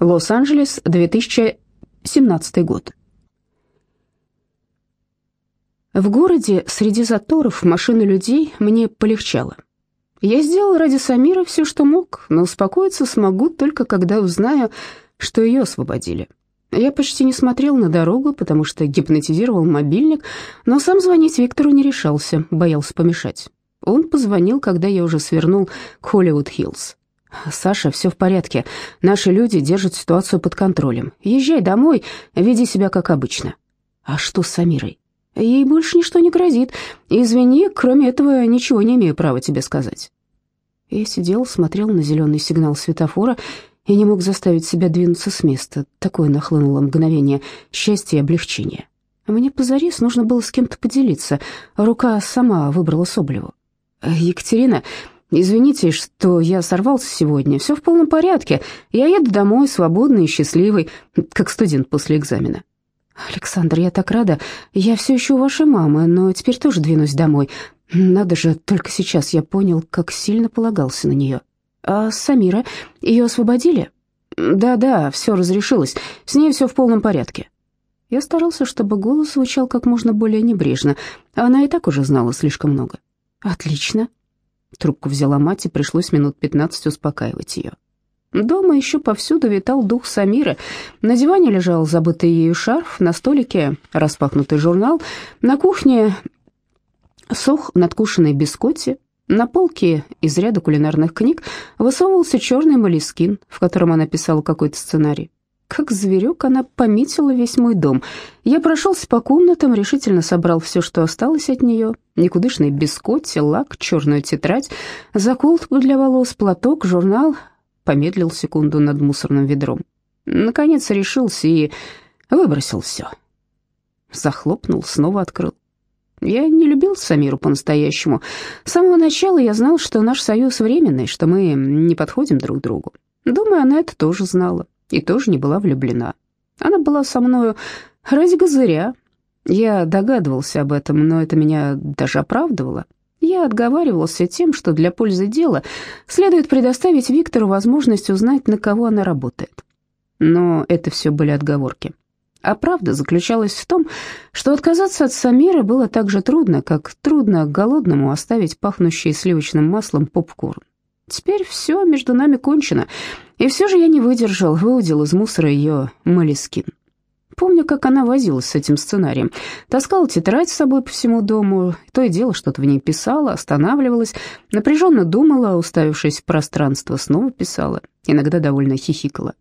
Лос-Анджелес, 2017 год. В городе среди заторов, машин и людей мне полегчало. Я сделал ради Самира все, что мог, но успокоиться смогу только когда узнаю, что ее освободили. Я почти не смотрел на дорогу, потому что гипнотизировал мобильник, но сам звонить Виктору не решался, боялся помешать. Он позвонил, когда я уже свернул к Холливуд-Хиллз. «Саша, все в порядке. Наши люди держат ситуацию под контролем. Езжай домой, веди себя как обычно». «А что с Самирой?» Ей больше ничто не грозит. Извини, кроме этого ничего не имею права тебе сказать». Я сидел, смотрел на зеленый сигнал светофора и не мог заставить себя двинуться с места. Такое нахлынуло мгновение счастья и облегчения. Мне позарез нужно было с кем-то поделиться. Рука сама выбрала Соболеву. «Екатерина, извините, что я сорвался сегодня. Все в полном порядке. Я еду домой, свободный и счастливый, как студент после экзамена». «Александр, я так рада. Я все еще у вашей мамы, но теперь тоже двинусь домой. Надо же, только сейчас я понял, как сильно полагался на нее. А Самира, ее освободили?» «Да-да, все разрешилось. С ней все в полном порядке». Я старался, чтобы голос звучал как можно более небрежно. Она и так уже знала слишком много. «Отлично». Трубку взяла мать, и пришлось минут пятнадцать успокаивать ее. Дома еще повсюду витал дух Самиры. На диване лежал забытый ею шарф, на столике распахнутый журнал, на кухне сох надкушенный бискотти, на полке из ряда кулинарных книг высовывался черный молескин, в котором она писала какой-то сценарий. Как зверек она пометила весь мой дом. Я прошелся по комнатам, решительно собрал все, что осталось от нее. Никудышный бискотти, лак, черную тетрадь, заколку для волос, платок, журнал, помедлил секунду над мусорным ведром. Наконец решился и выбросил все. Захлопнул, снова открыл. Я не любил Самиру по-настоящему. С самого начала я знал, что наш союз временный, что мы не подходим друг другу. Думаю, она это тоже знала и тоже не была влюблена. Она была со мною ради газыря. Я догадывался об этом, но это меня даже оправдывало. Я отговаривался тем, что для пользы дела следует предоставить Виктору возможность узнать, на кого она работает. Но это все были отговорки. А правда заключалась в том, что отказаться от Самира было так же трудно, как трудно голодному оставить пахнущий сливочным маслом попкорн. Теперь все между нами кончено, и все же я не выдержал, выудил из мусора ее молескин. Помню, как она возилась с этим сценарием. Таскала тетрадь с собой по всему дому, то и дело что-то в ней писала, останавливалась, напряженно думала, уставившись в пространство, снова писала, иногда довольно хихикала.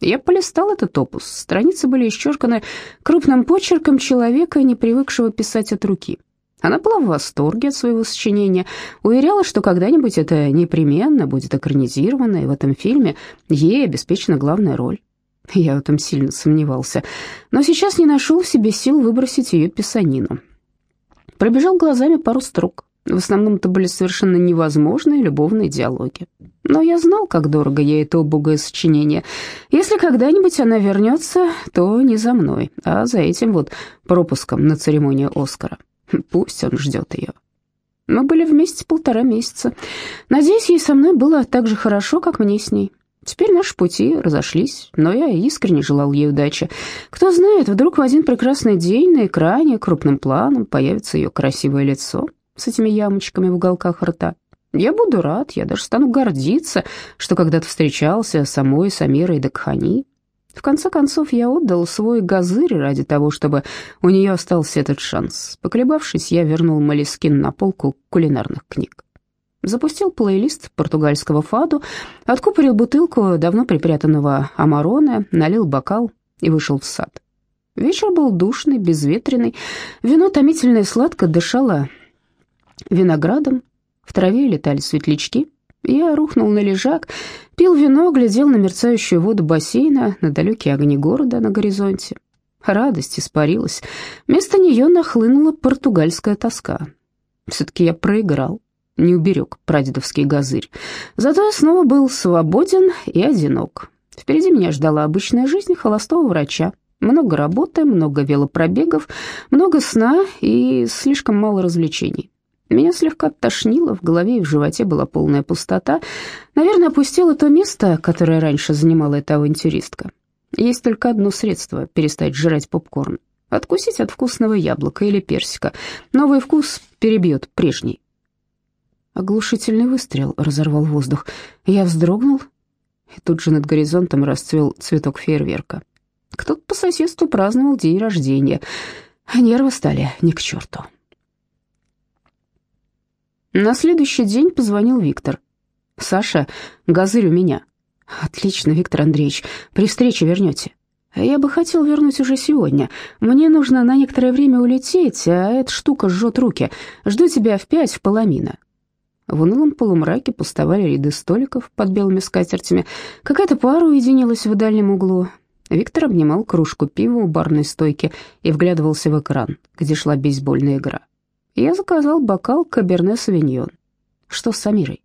Я полистал этот опус, страницы были исчерканы крупным почерком человека, не привыкшего писать от руки. Она была в восторге от своего сочинения, уверяла, что когда-нибудь это непременно будет экранизировано, и в этом фильме ей обеспечена главная роль. Я в этом сильно сомневался, но сейчас не нашел в себе сил выбросить ее писанину. Пробежал глазами пару строк. В основном это были совершенно невозможные любовные диалоги. Но я знал, как дорого ей это убогое сочинение. Если когда-нибудь она вернется, то не за мной, а за этим вот пропуском на церемонию Оскара. Пусть он ждет ее. Мы были вместе полтора месяца. Надеюсь, ей со мной было так же хорошо, как мне с ней. Теперь наши пути разошлись, но я искренне желал ей удачи. Кто знает, вдруг в один прекрасный день на экране крупным планом появится ее красивое лицо с этими ямочками в уголках рта. Я буду рад, я даже стану гордиться, что когда-то встречался с самой Самирой Дакхани. В конце концов, я отдал свой газырь ради того, чтобы у нее остался этот шанс. Поколебавшись, я вернул Малискин на полку кулинарных книг. Запустил плейлист португальского фаду, откупорил бутылку давно припрятанного амароне, налил бокал и вышел в сад. Вечер был душный, безветренный, вино томительно и сладко дышало виноградом, в траве летали светлячки. Я рухнул на лежак, пил вино, глядел на мерцающую воду бассейна, на далекие огни города на горизонте. Радость испарилась. Вместо нее нахлынула португальская тоска. Все-таки я проиграл не уберег прадедовский газырь. Зато я снова был свободен и одинок. Впереди меня ждала обычная жизнь холостого врача. Много работы, много велопробегов, много сна и слишком мало развлечений. Меня слегка тошнило, в голове и в животе была полная пустота. Наверное, опустило то место, которое раньше занимала эта авантюристка. Есть только одно средство перестать жрать попкорн. Откусить от вкусного яблока или персика. Новый вкус перебьет прежний. Оглушительный выстрел разорвал воздух. Я вздрогнул, и тут же над горизонтом расцвел цветок фейерверка. Кто-то по соседству праздновал день рождения. Нервы стали не к черту. На следующий день позвонил Виктор. «Саша, газырь у меня». «Отлично, Виктор Андреевич, при встрече вернете». «Я бы хотел вернуть уже сегодня. Мне нужно на некоторое время улететь, а эта штука жжет руки. Жду тебя в пять в Паламино». В унылом полумраке пустовали ряды столиков под белыми скатертями. Какая-то пара уединилась в дальнем углу. Виктор обнимал кружку пива у барной стойки и вглядывался в экран, где шла бейсбольная игра. Я заказал бокал Каберне Савиньон. Что с Самирой?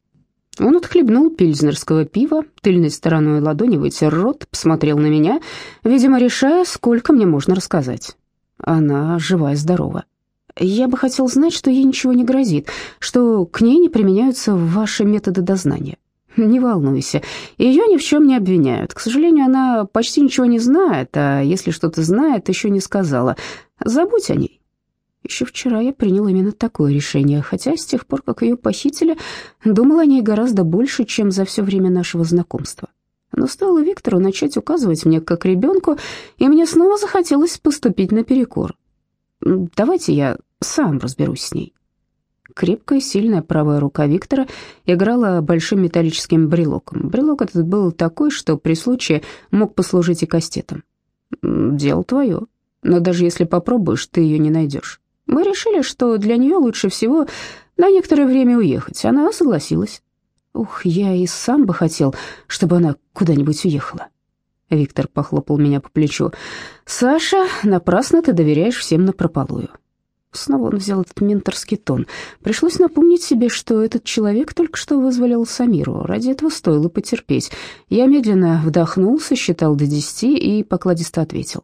Он отхлебнул пильзнерского пива, тыльной стороной ладони вытер рот, посмотрел на меня, видимо, решая, сколько мне можно рассказать. Она жива и здорова. Я бы хотел знать, что ей ничего не грозит, что к ней не применяются ваши методы дознания. Не волнуйся, ее ни в чем не обвиняют. К сожалению, она почти ничего не знает, а если что-то знает, еще не сказала. Забудь о ней. Еще вчера я принял именно такое решение, хотя с тех пор, как ее похитили, думал о ней гораздо больше, чем за все время нашего знакомства. Но стоило Виктору начать указывать мне как ребенку, и мне снова захотелось поступить наперекор. Давайте я сам разберусь с ней. Крепкая, сильная правая рука Виктора играла большим металлическим брелоком. Брелок этот был такой, что при случае мог послужить и кастетом. «Дело твое, но даже если попробуешь, ты ее не найдешь. Мы решили, что для нее лучше всего на некоторое время уехать. Она согласилась. Ух, я и сам бы хотел, чтобы она куда-нибудь уехала. Виктор похлопал меня по плечу. «Саша, напрасно ты доверяешь всем напропалую. Снова он взял этот менторский тон. Пришлось напомнить себе, что этот человек только что вызволил Самиру. Ради этого стоило потерпеть. Я медленно вдохнул, сосчитал до десяти и покладисто ответил.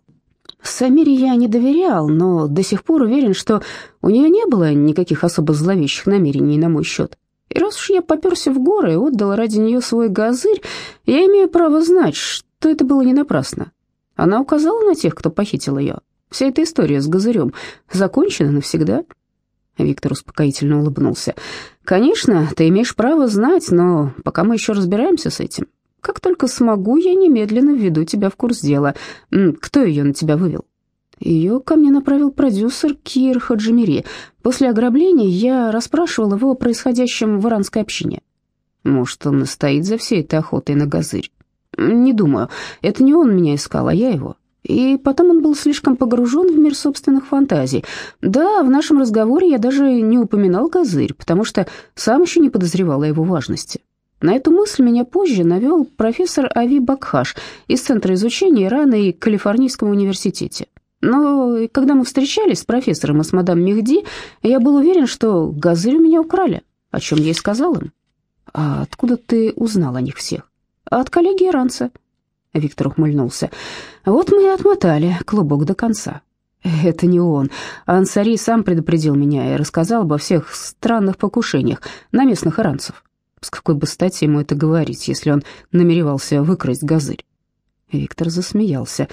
Самире я не доверял, но до сих пор уверен, что у нее не было никаких особо зловещих намерений на мой счет. И раз уж я поперся в горы и отдал ради нее свой газырь, я имею право знать, что это было не напрасно. Она указала на тех, кто похитил ее. Вся эта история с Газырем закончена навсегда?» Виктор успокоительно улыбнулся. «Конечно, ты имеешь право знать, но пока мы еще разбираемся с этим. Как только смогу, я немедленно введу тебя в курс дела. Кто ее на тебя вывел?» Ее ко мне направил продюсер Кир Хаджимири. После ограбления я расспрашивал его о происходящем в иранской общине. Может, он стоит за всей этой охотой на газырь? Не думаю. Это не он меня искал, а я его. И потом он был слишком погружен в мир собственных фантазий. Да, в нашем разговоре я даже не упоминал Газырь, потому что сам еще не подозревал о его важности. На эту мысль меня позже навел профессор Ави Бакхаш из Центра изучения Ирана и Калифорнийского университете. Но когда мы встречались с профессором и с мадам Мехди, я был уверен, что Газырь у меня украли, о чем я и сказал им. «А откуда ты узнал о них всех?» «От коллеги иранца». Виктор ухмыльнулся. «Вот мы и отмотали клубок до конца». «Это не он. Ансари сам предупредил меня и рассказал обо всех странных покушениях на местных иранцев. С какой бы стати ему это говорить, если он намеревался выкрасть газырь?» Виктор засмеялся.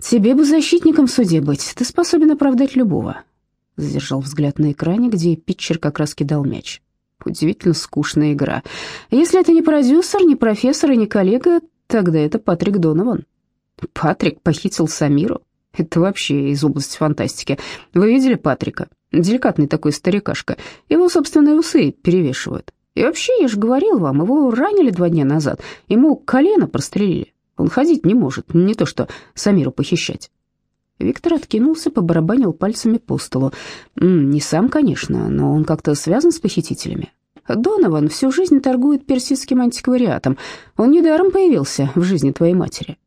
«Тебе бы защитником суде быть, ты способен оправдать любого». Задержал взгляд на экране, где питчер как раз кидал мяч. Удивительно скучная игра. Если это не продюсер, не профессор и не коллега, Тогда это Патрик Донован. Патрик похитил Самиру? Это вообще из области фантастики. Вы видели Патрика? Деликатный такой старикашка. Его собственные усы перевешивают. И вообще, я же говорил вам, его ранили два дня назад. Ему колено прострелили. Он ходить не может, не то что Самиру похищать. Виктор откинулся, побарабанил пальцами по столу. Не сам, конечно, но он как-то связан с похитителями. Донован всю жизнь торгует персидским антиквариатом. Он недаром появился в жизни твоей матери».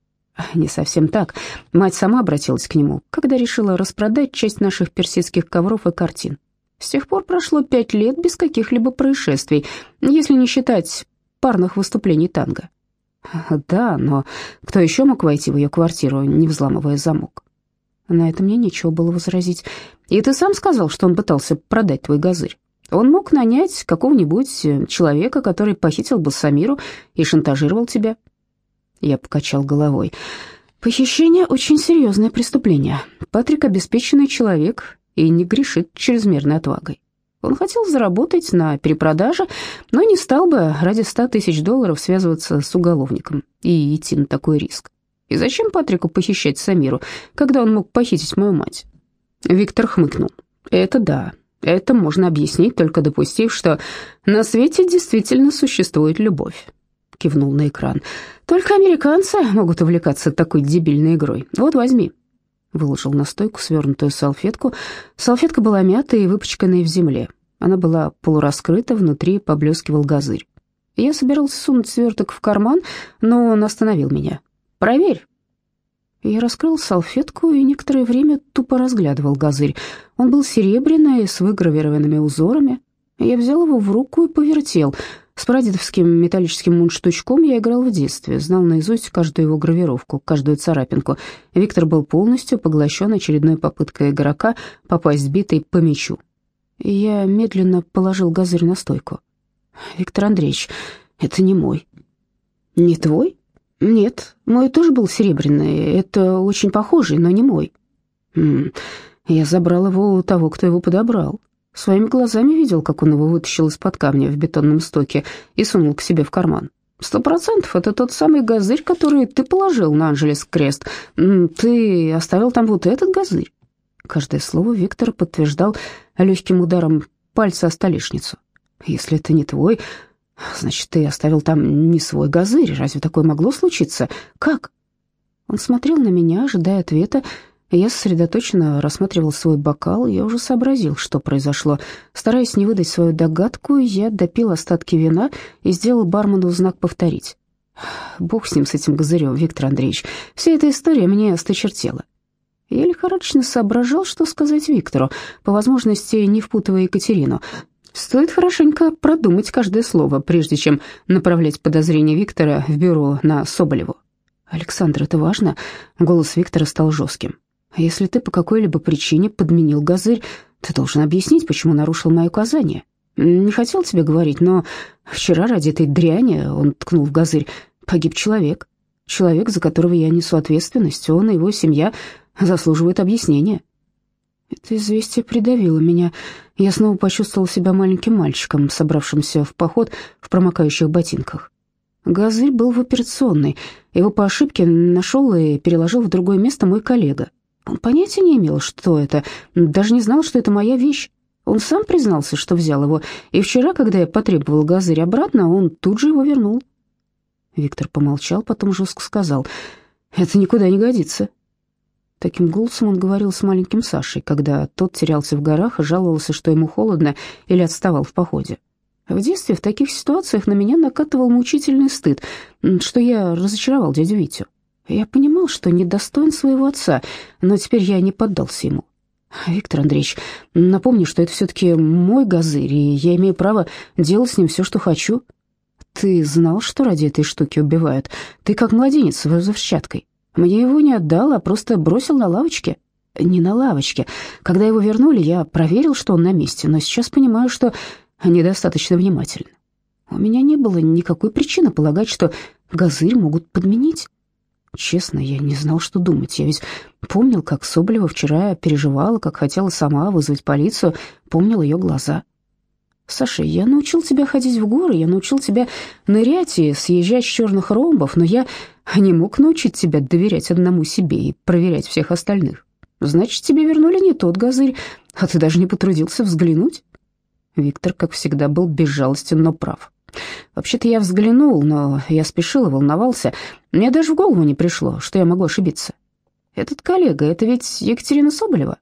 «Не совсем так. Мать сама обратилась к нему, когда решила распродать часть наших персидских ковров и картин. С тех пор прошло пять лет без каких-либо происшествий, если не считать парных выступлений танго». «Да, но кто еще мог войти в ее квартиру, не взламывая замок?» На это мне нечего было возразить. «И ты сам сказал, что он пытался продать твой газырь?» Он мог нанять какого-нибудь э, человека, который похитил бы Самиру и шантажировал тебя. Я покачал головой. Похищение очень серьезное преступление. Патрик обеспеченный человек и не грешит чрезмерной отвагой. Он хотел заработать на перепродаже, но не стал бы ради ста тысяч долларов связываться с уголовником и идти на такой риск. И зачем Патрику похищать Самиру, когда он мог похитить мою мать? Виктор хмыкнул. Это да, это можно объяснить, только допустив, что на свете действительно существует любовь. Кивнул на экран. Только американцы могут увлекаться такой дебильной игрой. Вот возьми. Выложил на стойку свернутую салфетку. Салфетка была мятая и выпачканная в земле. Она была полураскрыта, внутри поблескивал газырь. Я собирался сунуть сверток в карман, но он остановил меня. «Проверь». Я раскрыл салфетку и некоторое время тупо разглядывал газырь. Он был серебряный, с выгравированными узорами. Я взял его в руку и повертел. С прадедовским металлическим мундштучком я играл в детстве, знал наизусть каждую его гравировку, каждую царапинку. Виктор был полностью поглощен очередной попыткой игрока попасть битой по мячу. Я медленно положил газырь на стойку. «Виктор Андреевич, это не мой». «Не твой?» «Нет, мой тоже был серебряный. Это очень похожий, но не мой». «Я забрал его у того, кто его подобрал. Своими глазами видел, как он его вытащил из-под камня в бетонном стоке и сунул к себе в карман. Сто процентов это тот самый газырь, который ты положил на Анжелес крест. Ты оставил там вот этот газырь. Каждое слово Виктор подтверждал легким ударом пальца о столешницу. Если это не твой, значит, ты оставил там не свой газырь. Разве такое могло случиться? Как? Он смотрел на меня, ожидая ответа, я сосредоточенно рассматривал свой бокал, я уже сообразил, что произошло. Стараясь не выдать свою догадку, я допил остатки вина и сделал бармену знак повторить. Бог с ним, с этим газырем, Виктор Андреевич. Вся эта история мне осточертела. Я лихорадочно соображал, что сказать Виктору, по возможности не впутывая Екатерину. Стоит хорошенько продумать каждое слово, прежде чем направлять подозрения Виктора в бюро на Соболеву. «Александр, это важно?» Голос Виктора стал жестким. Если ты по какой-либо причине подменил газырь, ты должен объяснить, почему нарушил мои указания. Не хотел тебе говорить, но вчера ради этой дряни, он ткнул в газырь, погиб человек. Человек, за которого я несу ответственность, он и его семья заслуживают объяснения. Это известие придавило меня. Я снова почувствовал себя маленьким мальчиком, собравшимся в поход в промокающих ботинках. Газырь был в операционной. Его по ошибке нашел и переложил в другое место мой коллега. Он понятия не имел, что это, даже не знал, что это моя вещь. Он сам признался, что взял его, и вчера, когда я потребовал газырь обратно, он тут же его вернул. Виктор помолчал, потом жестко сказал, «Это никуда не годится». Таким голосом он говорил с маленьким Сашей, когда тот терялся в горах и жаловался, что ему холодно или отставал в походе. В детстве в таких ситуациях на меня накатывал мучительный стыд, что я разочаровал дядю Витю. Я понимал, что недостоин своего отца, но теперь я не поддался ему. Виктор Андреевич, напомни, что это все-таки мой газырь, и я имею право делать с ним все, что хочу. Ты знал, что ради этой штуки убивают? Ты как младенец с взрывчаткой. Мне его не отдал, а просто бросил на лавочке. Не на лавочке. Когда его вернули, я проверил, что он на месте, но сейчас понимаю, что недостаточно внимательно. У меня не было никакой причины полагать, что газырь могут подменить. Честно, я не знал, что думать. Я ведь помнил, как Соболева вчера переживала, как хотела сама вызвать полицию, помнил ее глаза. «Саша, я научил тебя ходить в горы, я научил тебя нырять и съезжать с черных ромбов, но я не мог научить тебя доверять одному себе и проверять всех остальных. Значит, тебе вернули не тот газырь, а ты даже не потрудился взглянуть?» Виктор, как всегда, был безжалостен, но прав. Вообще-то я взглянул, но я спешил и волновался. Мне даже в голову не пришло, что я могу ошибиться. Этот коллега, это ведь Екатерина Соболева?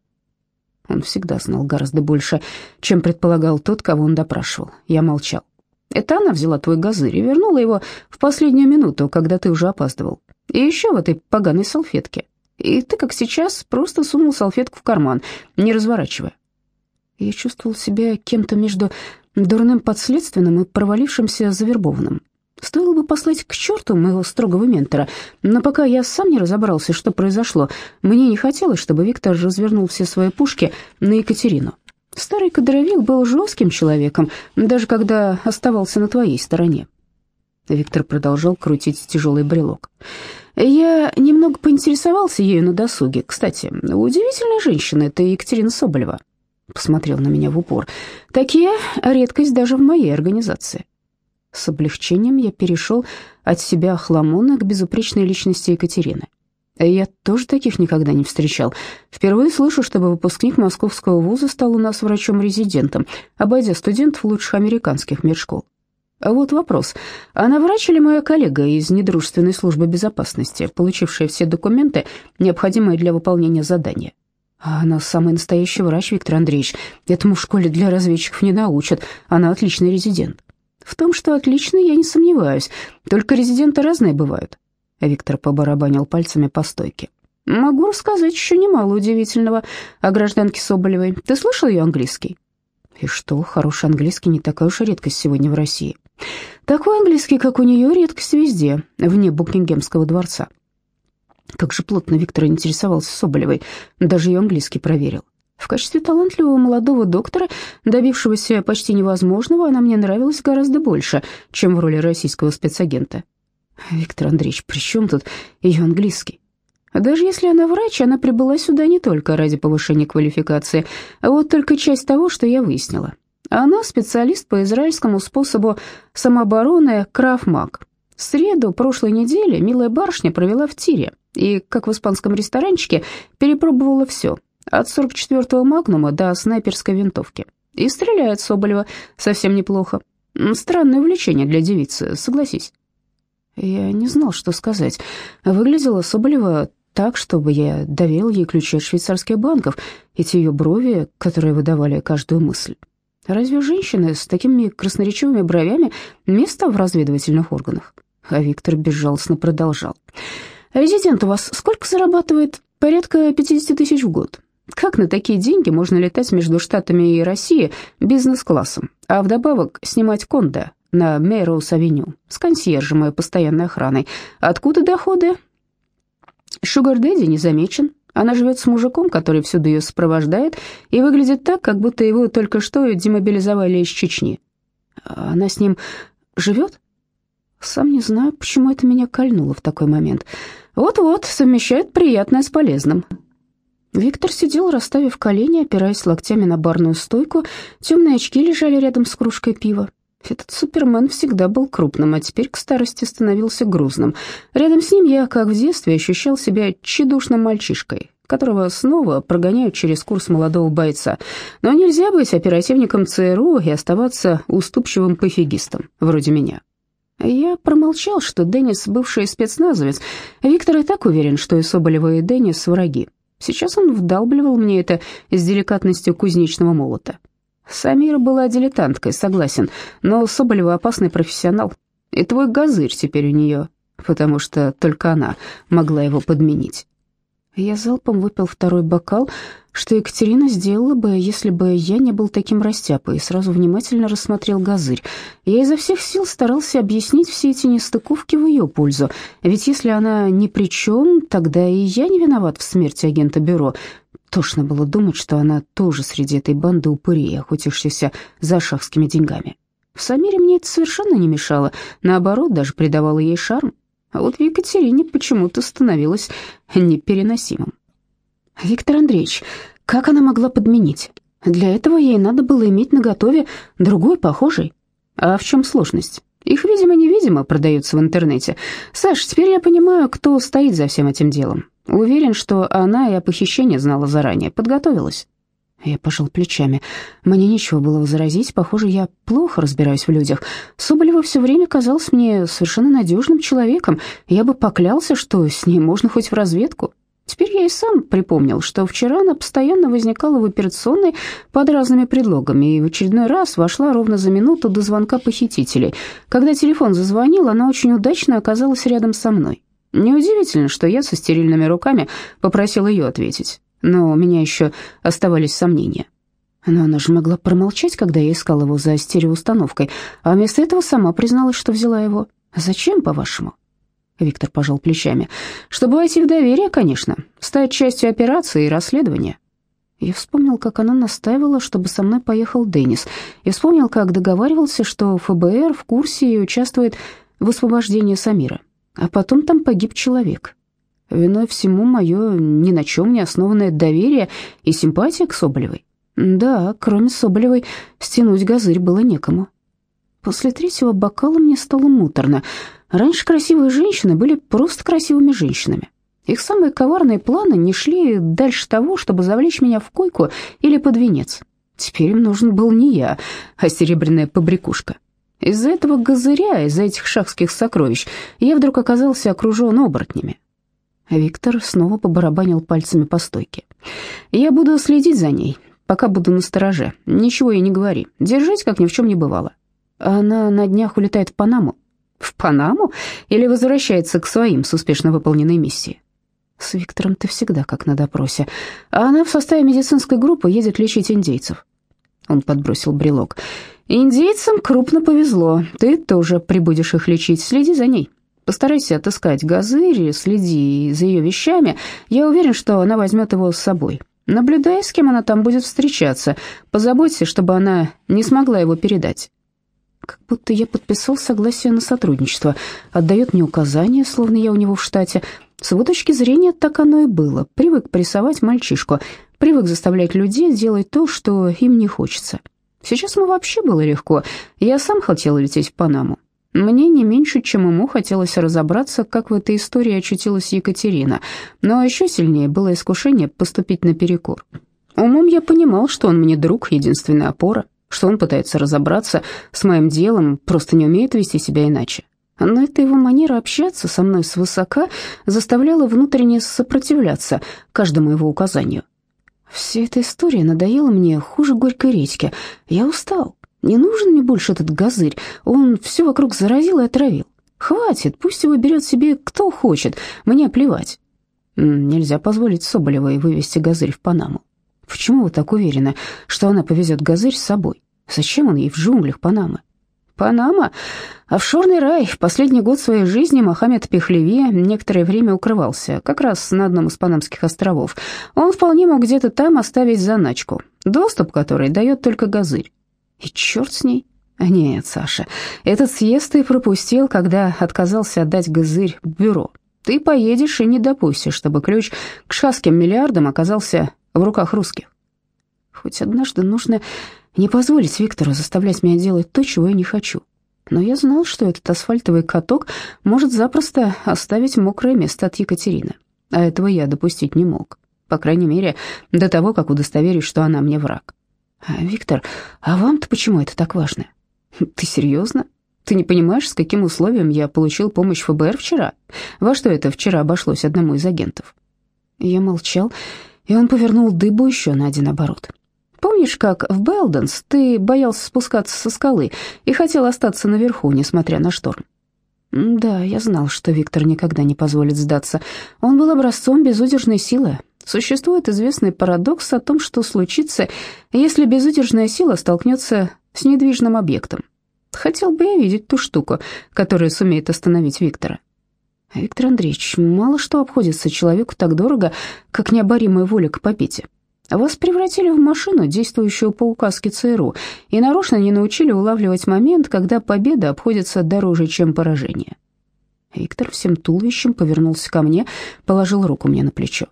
Он всегда знал гораздо больше, чем предполагал тот, кого он допрашивал. Я молчал. Это она взяла твой газырь и вернула его в последнюю минуту, когда ты уже опаздывал. И еще в этой поганой салфетке. И ты, как сейчас, просто сунул салфетку в карман, не разворачивая. Я чувствовал себя кем-то между дурным подследственным и провалившимся завербованным. Стоило бы послать к черту моего строгого ментора, но пока я сам не разобрался, что произошло, мне не хотелось, чтобы Виктор развернул все свои пушки на Екатерину. Старый кадровик был жестким человеком, даже когда оставался на твоей стороне. Виктор продолжал крутить тяжелый брелок. Я немного поинтересовался ею на досуге. Кстати, удивительная женщина, это Екатерина Соболева. Посмотрел на меня в упор. Такие редкость даже в моей организации. С облегчением я перешел от себя Хламона к безупречной личности Екатерины. Я тоже таких никогда не встречал. Впервые слышу, чтобы выпускник московского вуза стал у нас врачом-резидентом, обойдя студентов лучших американских медшкол. А вот вопрос. Она врач или моя коллега из недружественной службы безопасности, получившая все документы, необходимые для выполнения задания? А она самый настоящий врач, Виктор Андреевич. Этому в школе для разведчиков не научат. Она отличный резидент. В том, что отличный, я не сомневаюсь. Только резиденты разные бывают. Виктор побарабанил пальцами по стойке. Могу рассказать еще немало удивительного о гражданке Соболевой. Ты слышал ее английский? И что, хороший английский не такая уж редкость сегодня в России. Такой английский, как у нее, редкость везде, вне Букингемского дворца. Как же плотно Виктор интересовался Соболевой, даже ее английский проверил. В качестве талантливого молодого доктора, добившегося почти невозможного, она мне нравилась гораздо больше, чем в роли российского спецагента. Виктор Андреевич, при чем тут ее английский? Даже если она врач, она прибыла сюда не только ради повышения квалификации, а вот только часть того, что я выяснила. Она специалист по израильскому способу самообороны Крафмаг. В среду прошлой недели милая барышня провела в тире и, как в испанском ресторанчике, перепробовала все, от 44-го магнума до снайперской винтовки. И стреляет Соболева совсем неплохо. Странное увлечение для девицы, согласись. Я не знал, что сказать. Выглядела Соболева так, чтобы я доверил ей ключи от швейцарских банков, эти ее брови, которые выдавали каждую мысль. Разве женщины с такими красноречивыми бровями место в разведывательных органах? А Виктор безжалостно продолжал. «Резидент у вас сколько зарабатывает? Порядка 50 тысяч в год. Как на такие деньги можно летать между Штатами и Россией бизнес-классом, а вдобавок снимать кондо на Мейроуз-авеню с консьержем и постоянной охраной? Откуда доходы? Шугар Дэдди не замечен. Она живет с мужиком, который всюду ее сопровождает, и выглядит так, как будто его только что демобилизовали из Чечни. Она с ним живет? Сам не знаю, почему это меня кольнуло в такой момент. Вот-вот, совмещает приятное с полезным. Виктор сидел, расставив колени, опираясь локтями на барную стойку. Темные очки лежали рядом с кружкой пива. Этот супермен всегда был крупным, а теперь к старости становился грузным. Рядом с ним я, как в детстве, ощущал себя тщедушным мальчишкой, которого снова прогоняют через курс молодого бойца. Но нельзя быть оперативником ЦРУ и оставаться уступчивым пофигистом, вроде меня. Я промолчал, что Деннис бывший спецназовец. Виктор и так уверен, что и Соболева, и Деннис враги. Сейчас он вдалбливал мне это с деликатностью кузнечного молота. Самира была дилетанткой, согласен, но Соболева опасный профессионал. И твой газырь теперь у нее, потому что только она могла его подменить. Я залпом выпил второй бокал, что Екатерина сделала бы, если бы я не был таким растяпой, и сразу внимательно рассмотрел газырь. Я изо всех сил старался объяснить все эти нестыковки в ее пользу, ведь если она ни при чем, тогда и я не виноват в смерти агента бюро. Тошно было думать, что она тоже среди этой банды упырей, охотившихся за шахскими деньгами. В Самире мне это совершенно не мешало, наоборот, даже придавало ей шарм. А вот Екатерине почему-то становилось непереносимым. Виктор Андреевич, как она могла подменить? Для этого ей надо было иметь наготове другой похожий. А в чем сложность? Их, видимо-невидимо, продаются в интернете. Саш, теперь я понимаю, кто стоит за всем этим делом. Уверен, что она и о похищении знала заранее, подготовилась. Я пожал плечами. Мне нечего было возразить, похоже, я плохо разбираюсь в людях. Соболева все время казалась мне совершенно надежным человеком. Я бы поклялся, что с ней можно хоть в разведку. Теперь я и сам припомнил, что вчера она постоянно возникала в операционной под разными предлогами и в очередной раз вошла ровно за минуту до звонка похитителей. Когда телефон зазвонил, она очень удачно оказалась рядом со мной. Неудивительно, что я со стерильными руками попросил ее ответить но у меня еще оставались сомнения. Но она же могла промолчать, когда я искал его за стереоустановкой, а вместо этого сама призналась, что взяла его. Зачем, по-вашему? Виктор пожал плечами. Чтобы войти в доверие, конечно, стать частью операции и расследования. Я вспомнил, как она настаивала, чтобы со мной поехал Деннис, и вспомнил, как договаривался, что ФБР в курсе и участвует в освобождении Самира. А потом там погиб человек. Виной всему мое ни на чем не основанное доверие и симпатия к Соболевой. Да, кроме Соболевой, стянуть газырь было некому. После третьего бокала мне стало муторно. Раньше красивые женщины были просто красивыми женщинами. Их самые коварные планы не шли дальше того, чтобы завлечь меня в койку или под венец. Теперь им нужен был не я, а серебряная побрякушка. Из-за этого газыря, из-за этих шахских сокровищ, я вдруг оказался окружен оборотнями. Виктор снова побарабанил пальцами по стойке. «Я буду следить за ней, пока буду на стороже. Ничего ей не говори. Держись, как ни в чем не бывало. Она на днях улетает в Панаму». «В Панаму? Или возвращается к своим с успешно выполненной миссией?» С Виктором ты всегда как на допросе. А она в составе медицинской группы едет лечить индейцев. Он подбросил брелок. Индейцам крупно повезло. Ты тоже прибудешь их лечить. Следи за ней. Постарайся отыскать Газыри, следи за ее вещами. Я уверен, что она возьмет его с собой. Наблюдай, с кем она там будет встречаться. Позаботься, чтобы она не смогла его передать. Как будто я подписал согласие на сотрудничество. Отдает мне указания, словно я у него в штате. С его точки зрения так оно и было. Привык прессовать мальчишку, привык заставлять людей делать то, что им не хочется. Сейчас ему вообще было легко. Я сам хотел лететь в Панаму. Мне не меньше, чем ему хотелось разобраться, как в этой истории очутилась Екатерина, но еще сильнее было искушение поступить наперекор. Умом я понимал, что он мне друг, единственная опора, что он пытается разобраться с моим делом, просто не умеет вести себя иначе но эта его манера общаться со мной свысока заставляла внутренне сопротивляться каждому его указанию. Вся эта история надоела мне хуже горькой редьки. Я устал. Не нужен мне больше этот газырь. Он все вокруг заразил и отравил. Хватит, пусть его берет себе кто хочет. Мне плевать. Нельзя позволить Соболевой вывести газырь в Панаму. Почему вы так уверены, что она повезет газырь с собой? Зачем он ей в джунглях Панамы? Панама — офшорный рай. В последний год своей жизни Мохаммед Пехлеви некоторое время укрывался, как раз на одном из Панамских островов. Он вполне мог где-то там оставить заначку, доступ которой дает только газырь. И черт с ней. Нет, Саша, этот съезд ты пропустил, когда отказался отдать газырь в бюро. Ты поедешь и не допустишь, чтобы ключ к шаским миллиардам оказался в руках русских. Хоть однажды нужно не позволить Виктору заставлять меня делать то, чего я не хочу. Но я знал, что этот асфальтовый каток может запросто оставить мокрое место от Екатерины. А этого я допустить не мог. По крайней мере, до того, как удостоверюсь, что она мне враг. А, Виктор, а вам-то почему это так важно? Ты серьезно? Ты не понимаешь, с каким условием я получил помощь ФБР вчера? Во что это вчера обошлось одному из агентов? Я молчал, и он повернул дыбу еще на один оборот. Помнишь, как в Белденс ты боялся спускаться со скалы и хотел остаться наверху, несмотря на шторм? Да, я знал, что Виктор никогда не позволит сдаться. Он был образцом безудержной силы. Существует известный парадокс о том, что случится, если безудержная сила столкнется с недвижным объектом. Хотел бы я видеть ту штуку, которая сумеет остановить Виктора. Виктор Андреевич, мало что обходится человеку так дорого, как необоримая воля к победе. Вас превратили в машину, действующую по указке ЦРУ, и нарочно не научили улавливать момент, когда победа обходится дороже, чем поражение. Виктор всем туловищем повернулся ко мне, положил руку мне на плечо.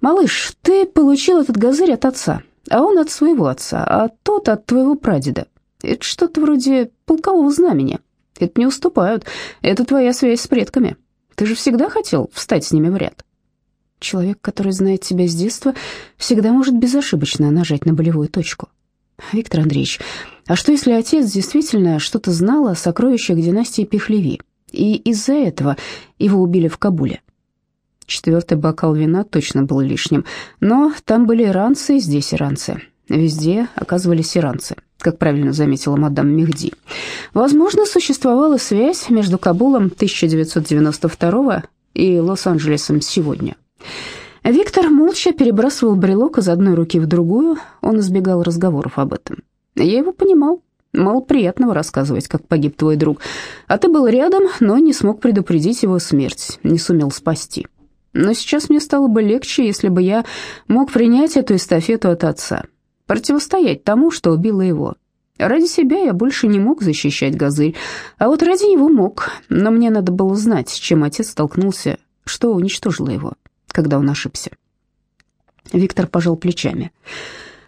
«Малыш, ты получил этот газырь от отца, а он от своего отца, а тот от твоего прадеда. Это что-то вроде полкового знамени. Это не уступают, это твоя связь с предками. Ты же всегда хотел встать с ними в ряд». Человек, который знает тебя с детства, всегда может безошибочно нажать на болевую точку. Виктор Андреевич, а что если отец действительно что-то знал о сокровищах династии Пехлеви, и из-за этого его убили в Кабуле? Четвертый бокал вина точно был лишним, но там были иранцы и здесь иранцы. Везде оказывались иранцы, как правильно заметила мадам Мехди. Возможно, существовала связь между Кабулом 1992 и Лос-Анджелесом сегодня. Виктор молча перебрасывал брелок из одной руки в другую, он избегал разговоров об этом. Я его понимал. Мало приятного рассказывать, как погиб твой друг. А ты был рядом, но не смог предупредить его смерть, не сумел спасти. Но сейчас мне стало бы легче, если бы я мог принять эту эстафету от отца, противостоять тому, что убило его. Ради себя я больше не мог защищать Газырь, а вот ради него мог, но мне надо было знать, с чем отец столкнулся, что уничтожило его, когда он ошибся. Виктор пожал плечами.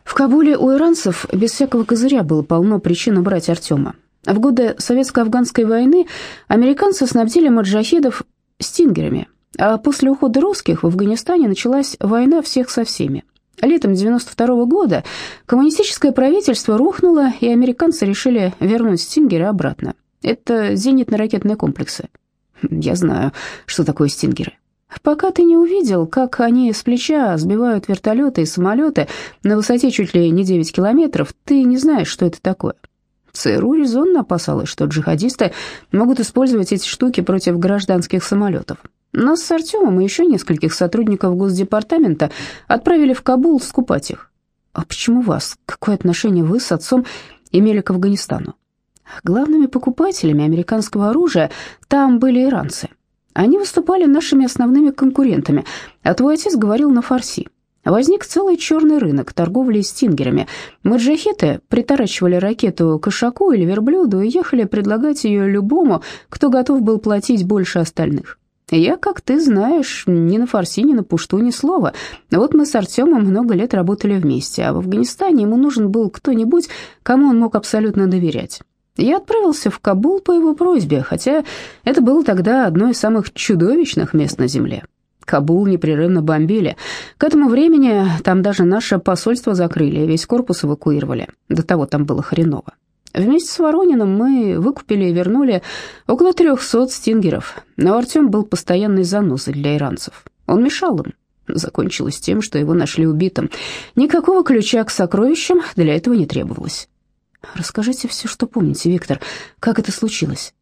В Кабуле у иранцев без всякого козыря было полно причин убрать Артема. В годы советско-афганской войны американцы снабдили маджахедов стингерами, а после ухода русских в Афганистане началась война всех со всеми. Летом 92 -го года коммунистическое правительство рухнуло, и американцы решили вернуть стингеры обратно. Это зенитно-ракетные комплексы. Я знаю, что такое стингеры. Пока ты не увидел, как они с плеча сбивают вертолеты и самолеты на высоте чуть ли не 9 километров, ты не знаешь, что это такое. ЦРУ резонно опасалась, что джихадисты могут использовать эти штуки против гражданских самолетов. Нас с Артемом и еще нескольких сотрудников Госдепартамента отправили в Кабул скупать их. А почему вас? Какое отношение вы с отцом имели к Афганистану? Главными покупателями американского оружия там были иранцы. Они выступали нашими основными конкурентами, а твой отец говорил на фарси. Возник целый черный рынок торговли стингерами. Маджахеты приторачивали ракету к ишаку или верблюду и ехали предлагать ее любому, кто готов был платить больше остальных. Я, как ты знаешь, ни на фарси, ни на пушту ни слова. Вот мы с Артемом много лет работали вместе, а в Афганистане ему нужен был кто-нибудь, кому он мог абсолютно доверять. Я отправился в Кабул по его просьбе, хотя это было тогда одно из самых чудовищных мест на земле. Кабул непрерывно бомбили. К этому времени там даже наше посольство закрыли, весь корпус эвакуировали. До того там было хреново. Вместе с Ворониным мы выкупили и вернули около трехсот стингеров, но Артем был постоянной заносой для иранцев. Он мешал им. Закончилось тем, что его нашли убитым. Никакого ключа к сокровищам для этого не требовалось. Расскажите все, что помните, Виктор. Как это случилось?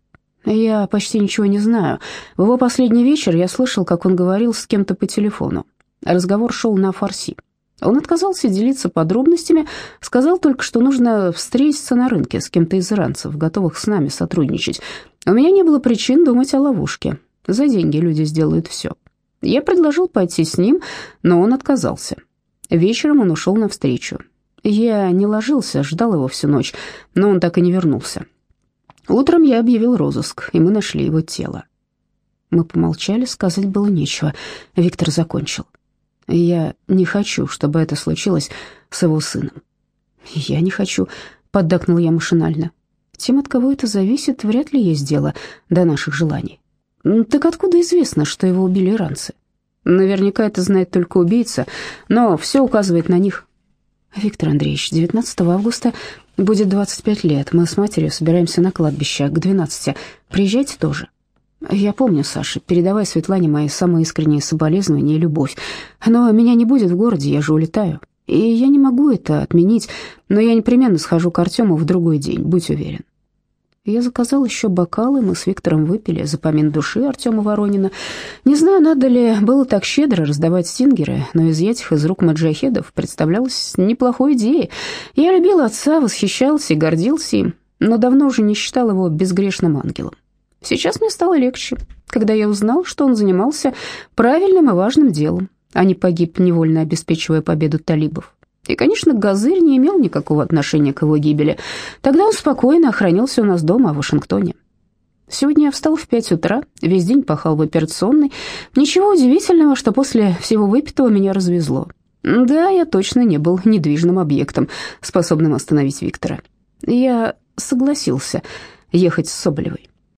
Я почти ничего не знаю. В его последний вечер я слышал, как он говорил с кем-то по телефону. Разговор шел на фарси. Он отказался делиться подробностями, сказал только, что нужно встретиться на рынке с кем-то из иранцев, готовых с нами сотрудничать. У меня не было причин думать о ловушке. За деньги люди сделают все. Я предложил пойти с ним, но он отказался. Вечером он ушел навстречу. Я не ложился, ждал его всю ночь, но он так и не вернулся. Утром я объявил розыск, и мы нашли его тело. Мы помолчали, сказать было нечего. Виктор закончил. Я не хочу, чтобы это случилось с его сыном. Я не хочу, поддакнул я машинально. Тем, от кого это зависит, вряд ли есть дело до наших желаний. Так откуда известно, что его убили иранцы? Наверняка это знает только убийца, но все указывает на них. Виктор Андреевич, 19 августа будет 25 лет. Мы с матерью собираемся на кладбище к 12. Приезжайте тоже. Я помню, Саша, передавай Светлане мои самые искренние соболезнования и любовь. Но меня не будет в городе, я же улетаю. И я не могу это отменить, но я непременно схожу к Артему в другой день, будь уверен. Я заказал еще бокалы, мы с Виктором выпили за помин души Артема Воронина. Не знаю, надо ли было так щедро раздавать стингеры, но изъять их из рук маджахедов представлялось неплохой идеей. Я любил отца, восхищался и гордился им, но давно уже не считал его безгрешным ангелом. Сейчас мне стало легче, когда я узнал, что он занимался правильным и важным делом, а не погиб, невольно обеспечивая победу талибов. И, конечно, Газырь не имел никакого отношения к его гибели. Тогда он спокойно охранился у нас дома в Вашингтоне. Сегодня я встал в пять утра, весь день пахал в операционной. Ничего удивительного, что после всего выпитого меня развезло. Да, я точно не был недвижным объектом, способным остановить Виктора. Я согласился ехать с Соболевой.